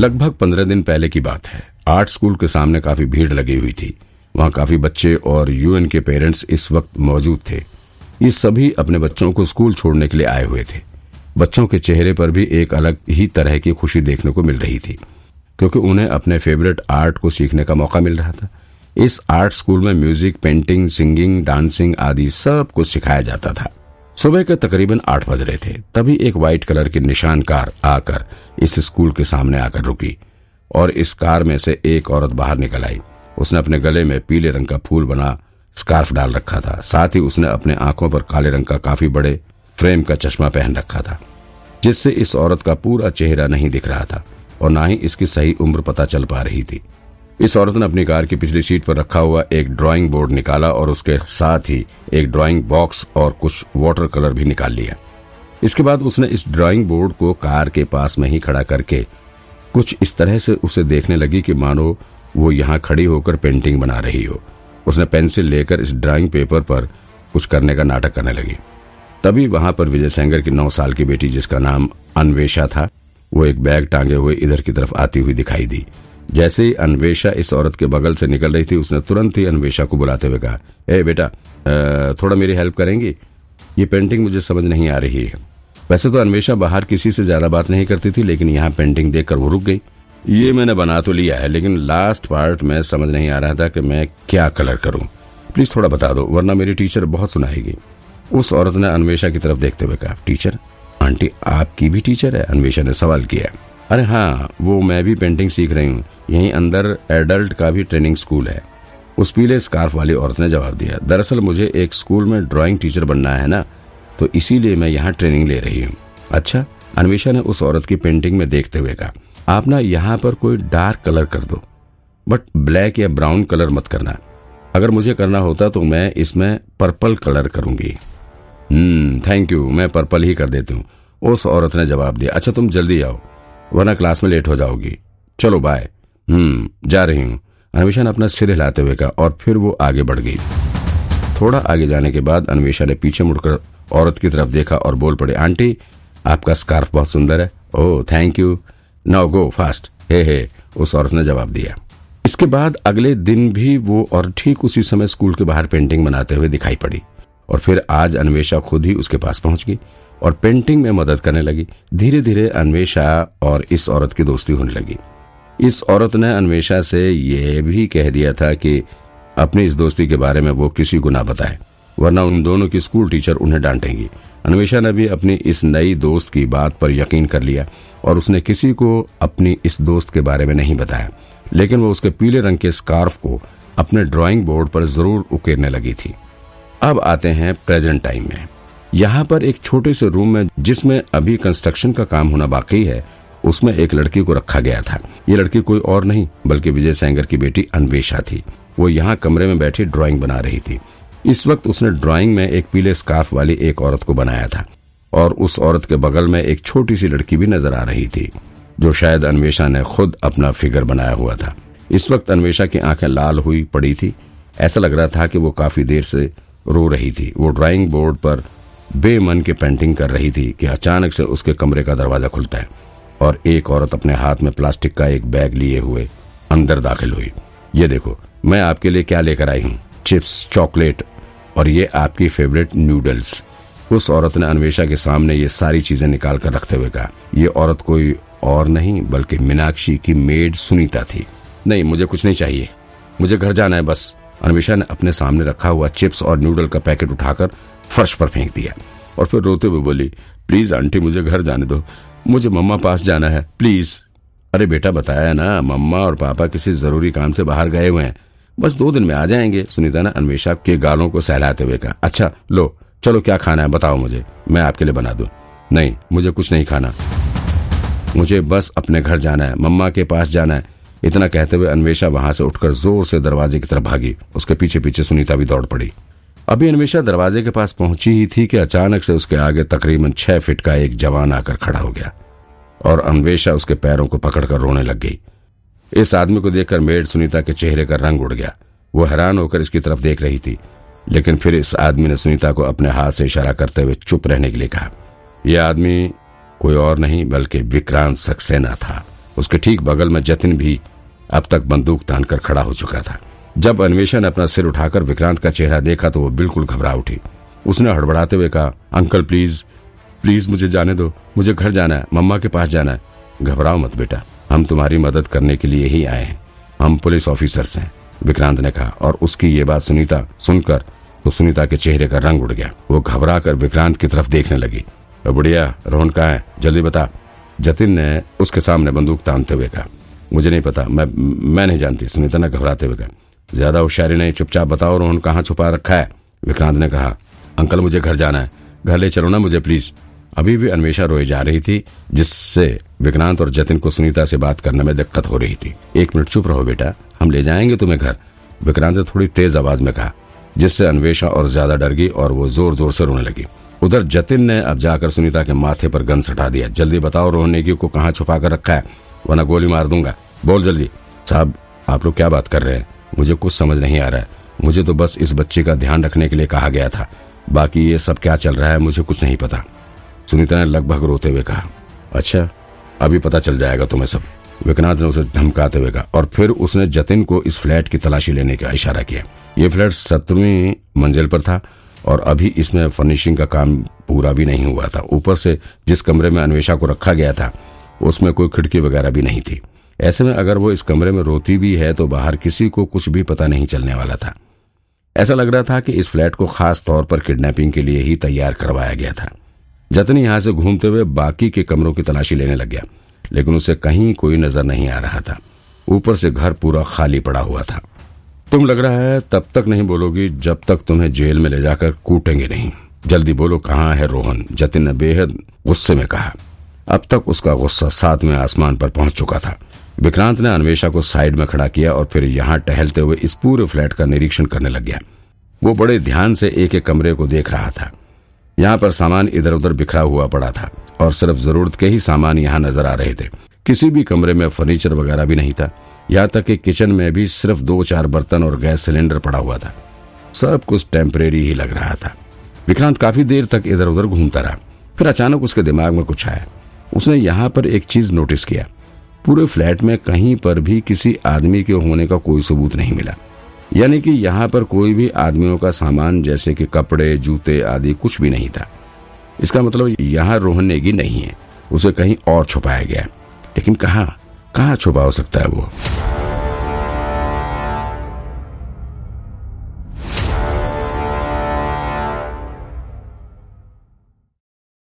लगभग पंद्रह दिन पहले की बात है। आर्ट स्कूल के सामने काफ़ी भीड़ लगी हुई थी। वहाँ काफ़ी बच्चे और यूएन के पेरेंट्स इस वक्त मौजूद थे। ये सभी अपने बच्चों को स्कूल छोड़ने के लिए आए हुए थे। बच्चों के चेहरे पर भी एक अलग ही तरह की खुशी देखने को मिल रही थी, क्योंकि उन्हें अपने फेवरेट आर्ट को सीखने का मौका मिल रहा था। इस आर्ट स्कूल में म्यूज़िक पेंटिंग सिंगिंग डांसिंग आदि सब कुछ सिखाया जाता था। सुबह के तकरीबन आठ बज रहे थे, तभी एक व्हाइट कलर की निशान कार आकर इस स्कूल के सामने आकर रुकी और इस कार में से एक औरत बाहर निकल आई। उसने अपने गले में पीले रंग का फूल बना स्कार्फ डाल रखा था। साथ ही उसने अपने आँखों पर काले रंग का काफ़ी बड़े फ्रेम का चश्मा पहन रखा था, जिससे इस औरत का पूरा चेहरा नहीं दिख रहा था और ना ही इसकी सही उम्र पता चल पा रही थी। इस औरत ने अपनी कार की पिछली सीट पर रखा हुआ एक ड्राइंग बोर्ड निकाला और उसके साथ ही एक ड्राइंग बॉक्स और कुछ वाटर कलर भी निकाल लिया। इसके बाद उसने इस ड्राइंग बोर्ड को कार के पास में ही खड़ा करके कुछ इस तरह से उसे देखने लगी कि मानो वो यहाँ खड़ी होकर पेंटिंग बना रही हो। उसने पेंसिल लेकर इस ड्राइंग पेपर पर कुछ करने का नाटक करने लगी। तभी वहाँ पर विजय सेंगर की नौ साल की बेटी जिसका नाम अन्वेषा था, वो एक बैग टांगे हुए इधर की तरफ़ आती हुई दिखाई दी। जैसे ही अन्वेषा इस औरत के बगल से निकल रही थी, उसने तुरंत ही अन्वेषा को बुलाते हुए कहा, ए बेटा थोड़ा मेरी हेल्प करेंगी? ये पेंटिंग मुझे समझ नहीं आ रही है। वैसे तो अन्वेषा बाहर किसी से ज़्यादा बात नहीं करती थी, लेकिन यहाँ पेंटिंग देखकर वो रुक गई। ये मैंने बना तो लिया है, लेकिन लास्ट पार्ट में समझ नहीं आ रहा था कि मैं क्या कलर करूँ। प्लीज़ थोड़ा बता दो, वरना मेरी टीचर बहुत सुनाएगी। उस औरत ने अन्वेषा की तरफ़ देखते हुए कहा टीचर आंटी आपकी भी टीचर है? अन्वेषा ने सवाल किया। अरे हाँ वो मैं भी पेंटिंग सीख रही हूँ। यहीं अंदर एडल्ट का भी ट्रेनिंग स्कूल है। उस पीले स्कार्फ वाली औरत ने जवाब दिया, दरअसल मुझे एक स्कूल में ड्राइंग टीचर बनना है ना? तो इसीलिए मैं यहाँ ट्रेनिंग ले रही हूँ। अच्छा अन्वेषा ने उस औरत की पेंटिंग में देखते हुए कहा, आप ना यहाँ पर कोई डार्क कलर कर दो बट ब्लैक या ब्राउन कलर मत करना। अगर मुझे करना होता तो मैं इसमें पर्पल कलर करूँगी। हम्म थैंक यू मैं पर्पल ही कर देती हूँ। उस औरत ने जवाब दिया अच्छा तुम जल्दी आओ। वरना क्लास में लेट हो जाओगी। चलो बाय हम्म जा रही हूँ। अन्वेषा ने अपना सिर हिलाते हुए कहा और फिर वो आगे बढ़ गई। थोड़ा आगे जाने के बाद अन्वेषा ने पीछे मुड़कर औरत की तरफ़ देखा और बोल पड़े, आंटी, आपका स्कार्फ बहुत सुंदर है। ओह thank you now go fast hey hey, उस औरत ने जवाब दिया। इसके बाद अगले दिन भी वो और ठीक उसी समय स्कूल के बाहर पेंटिंग बनाते हुए दिखाई पड़ी और फिर आज अन्वेषा खुद ही उसके पास पहुँच गई। और पेंटिंग में मदद करने लगी। धीरे धीरे अन्वेषा और इस औरत की दोस्ती होने लगी। इस औरत ने अन्वेषा से यह भी कह दिया था कि अपनी इस दोस्ती के बारे में वो किसी को ना बताए, वरना उन दोनों की स्कूल टीचर उन्हें डांटेंगी। अन्वेषा ने भी अपनी इस नई दोस्त की बात पर यकीन कर लिया और उसने किसी को अपनी इस दोस्त के बारे में नहीं बताया, लेकिन वो उसके पीले रंग के स्कार्फ को अपने ड्राइंग बोर्ड पर ज़रूर उकेरने लगी थी। अब आते हैं प्रेजेंट टाइम में। यहाँ पर एक छोटे से रूम में जिसमें अभी कंस्ट्रक्शन का काम होना बाकी है। उसमें एक लड़की को रखा गया था। ये लड़की कोई और नहीं, बल्कि विजय सेंगर की बेटी अन्वेषा थी। वो यहाँ कमरे में बैठी ड्राइंग बना रही थी। इस वक्त उसने ड्राइंग में एक पीले स्कार्फ वाली एक औरत को बनाया था और उस औरत के बगल में एक छोटी सी लड़की भी नज़र आ रही थी, जो शायद अन्वेषा ने खुद अपना फिगर बनाया हुआ था। इस वक्त अन्वेषा की आँखें लाल हुई पड़ी थी। ऐसा लग रहा था कि वो काफ़ी देर से रो रही थी। वो ड्राइंग बोर्ड पर बेमन के पेंटिंग कर रही थी कि अचानक से उसके कमरे का दरवाज़ा खुलता है और एक औरत अपने हाथ में प्लास्टिक का एक बैग लिए हुए अंदर दाखिल हुई। ये देखो, मैं आपके लिए क्या लेकर आई हूँ? चिप्स, चॉकलेट और ये आपकी फेवरेट नूडल्स। उस औरत ने अन्वेषा के सामने ये सारी चीज़ें निकाल कर रखते हुए कहा, ये औरत कोई और नहीं, बल्कि मीनाक्षी की मेड सुनीता थी। नहीं, मुझे कुछ नहीं चाहिए। मुझे घर जाना है बस। अन्वेषा ने अपने सामने रखा हुआ चिप्स और नूडल का पैकेट उठाकर फर्श पर फेंक दिया। और फिर रोते हुए बोली, प्लीज़ आंटी, मुझे घर जाने दो। मुझे मम्मा पास जाना है। प्लीज़। अरे बेटा, बताया ना, मम्मा और पापा किसी ज़रूरी काम से बाहर गए हुए हैं। बस दो दिन में आ जाएँगे। सुनीता ने अन्वेषा के गालों को सहलाते हुए कहा अच्छा लो, चलो क्या खाना है बताओ मुझे। मैं आपके लिए बना दू। नहीं, मुझे कुछ नहीं खाना। मुझे बस अपने घर जाना है, मम्मा के पास जाना है। इतना कहते हुए अन्वेषा वहाँ से उठकर ज़ोर से दरवाजे की तरफ़ भागी। उसके पीछे पीछे सुनीता भी दौड़ पड़ी। अभी अन्वेषा दरवाजे के पास पहुँची ही थी कि अचानक से उसके आगे तकरीबन छह फीट का एक जवान आकर खड़ा हो गया और अन्वेषा उसके पैरों को पकड़कर रोने लग गई। इस आदमी को देखकर मेड सुनीता के चेहरे का रंग उड़ गया। वो हैरान होकर इसकी तरफ़ देख रही थी, लेकिन फिर इस आदमी ने सुनीता को अपने हाथ से इशारा करते हुए चुप रहने के लिए कहा यह आदमी कोई और नहीं, बल्कि विक्रांत सक्सेना था। उसके ठीक बगल में जतिन भी अब तक बंदूक तान कर खड़ा हो चुका था। जब अन्वेषा ने अपना सिर उठाकर विक्रांत का चेहरा देखा तो वो बिल्कुल घबरा उठी। उसने हड़बड़ाते हुए कहा, अंकल, प्लीज़ प्लीज़ मुझे जाने दो। मुझे घर जाना है, मम्मा के पास जाना है। घबराओ मत बेटा। हम तुम्हारी मदद करने के लिए ही आए हैं। हम पुलिस ऑफिसर्स हैं, विक्रांत ने कहा। और उसकी ये बात सुनीता सुनकर तो सुनीता के चेहरे का रंग उड़ गया। वो घबरा कर विक्रांत की तरफ़ देखने लगी। बुढ़िया, रोहन कहा है? जल्दी बता। जतिन ने उसके सामने बंदूक तानते हुए कहा, मुझे नहीं पता, मैं मैं नहीं जानती। सुनीता ने घबराते हुए कहा ज़्यादा होशियारी नहीं, चुपचाप बताओ रोहन कहाँ छुपा रखा है? विक्रांत ने कहा, अंकल मुझे घर जाना है। घर ले चलो ना मुझे प्लीज़ अभी भी अन्वेषा रोई जा रही थी, जिससे विक्रांत और जतिन को सुनीता से बात करने में दिक्कत हो रही थी। एक मिनट चुप रहो बेटा, हम ले जाएँगे तुम्हें घर। विक्रांत ने थोड़ी तेज आवाज़ में कहा, जिससे अन्वेषा और ज़्यादा डर गई और वो ज़ोर ज़ोर से रोने लगी। उधर जतिन ने अब जाकर सुनीता के माथे पर गन सटा दिया। जल्दी बताओ रोहन की को कहाँ छुपा कर रखा है? वरना गोली मार दूँगा। बोल जल्दी। साहब, आप लोग क्या बात कर रहे हैं? मुझे कुछ समझ नहीं आ रहा है। मुझे तो बस इस बच्चे का ध्यान रखने के लिए कहा गया था। बाकी ये सब क्या चल रहा है, मुझे कुछ नहीं पता। सुनीता ने लगभग रोते हुए कहा अच्छा अभी पता चल जाएगा तुम्हें सब। विक्रांत ने उसे धमकाते हुए कहा, और फिर उसने जतिन को इस फ्लैट की तलाशी लेने का इशारा किया। ये फ्लैट सत्रहवीं मंजिल पर था, और अभी इसमें फर्निशिंग का काम पूरा भी नहीं हुआ था। ऊपर से जिस कमरे में अन्वेषा को रखा गया था, उसमें कोई खिड़की वगैरह भी नहीं थी। ऐसे में अगर वो इस कमरे में रोती भी है तो बाहर किसी को कुछ भी पता नहीं चलने वाला था। ऐसा लग रहा था कि इस फ्लैट को खास तौर पर किडनैपिंग के लिए ही तैयार करवाया गया था। जतन यहाँ से घूमते हुए बाकी के कमरों की तलाशी लेने लग गया, लेकिन उसे कहीं कोई नज़र नहीं आ रहा था। ऊपर से घर पूरा खाली पड़ा हुआ था। तुम लग रहा है तब तक नहीं बोलोगी जब तक तुम्हें जेल में ले जाकर कूटेंगे नहीं। जल्दी बोलो कहाँ है रोहन, जतिन ने बेहद गुस्से में कहा। अब तक उसका गुस्सा सातवें आसमान पर पहुँच चुका था। विक्रांत ने अन्वेषा को साइड में खड़ा किया और फिर यहाँ टहलते हुए इस पूरे फ्लैट का निरीक्षण करने लग गया। वो बड़े ध्यान से एक एक कमरे को देख रहा था। यहाँ पर सामान इधर उधर बिखरा हुआ पड़ा था और सिर्फ़ ज़रूरत के ही सामान यहाँ नज़र आ रहे थे। किसी भी कमरे में फर्नीचर वगैरह भी नहीं था, यहाँ तक कि किचन में भी सिर्फ़ दो चार बर्तन और गैस सिलेंडर पड़ा हुआ था। सब कुछ टेम्परेरी ही लग रहा था। विक्रांत काफ़ी देर तक इधर उधर घूमता रहा, फिर अचानक उसके दिमाग में कुछ आया। उसने यहाँ पर एक चीज़ नोटिस किया। पूरे फ्लैट में कहीं पर भी किसी आदमी के होने का कोई सबूत नहीं मिला। यानी कि यहाँ पर कोई भी आदमियों का सामान, जैसे कि कपड़े, जूते आदि कुछ भी नहीं था। इसका मतलब यहाँ रोहन नेगी नहीं है। उसे कहीं और छुपाया गया। लेकिन कहा? कहाँ छुपा हो सकता है वो?